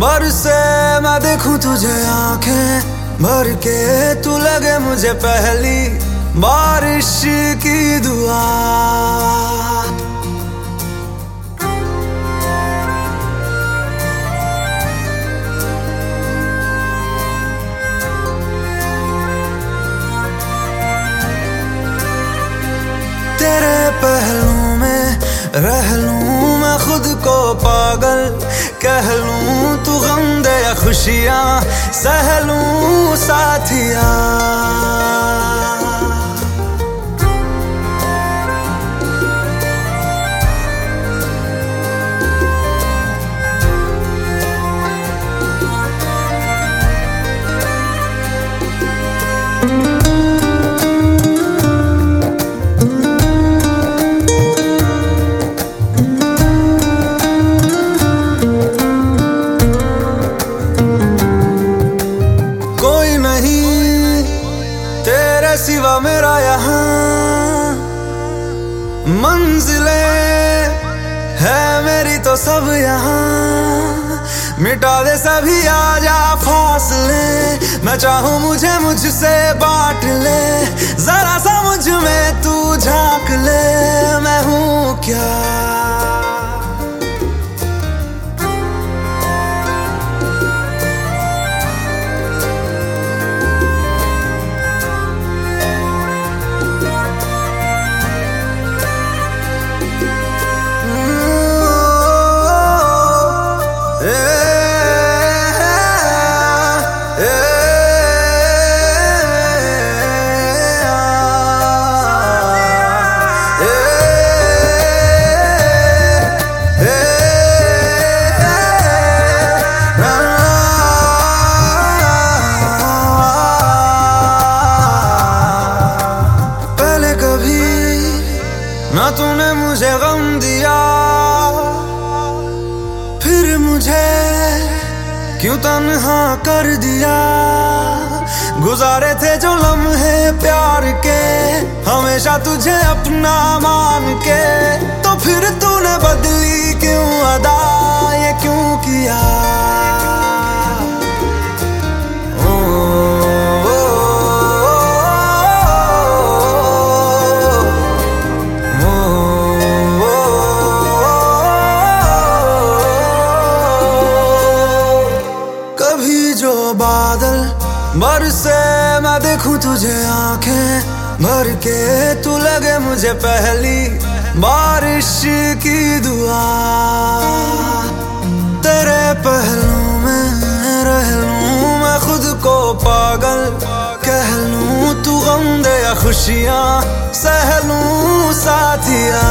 बरसे मैं देखूँ तुझे आँखें भर के तू लगे मुझे पहली बारिश की दुआ। तेरे पहलू में रह लूँ मैं खुद को पागल कह लूँ तू गम दे या खुशियाँ सह लूँ साथिया। मेरा यहाँ मंजिले है मेरी तो सब यहाँ। मिटा दे सभी आजा फासले। मैं चाहूँ मुझे मुझसे बांट ले। तूने मुझे गम दिया। फिर मुझे क्यों तनहा कर दिया? गुजारे थे जो लम्हे प्यार के, हमेशा तुझे अपना मान के। तो फिर तूने बदली क्यों अदा बादल बरसे मैं देखूँ तुझे आँखें भर के तू लगे मुझे पहली बारिश की दुआ। तेरे पहलू में रह लूँ मैं खुद को पागल, कह लूँ तू गम दे खुशियाँ, सह लूँ साथिया।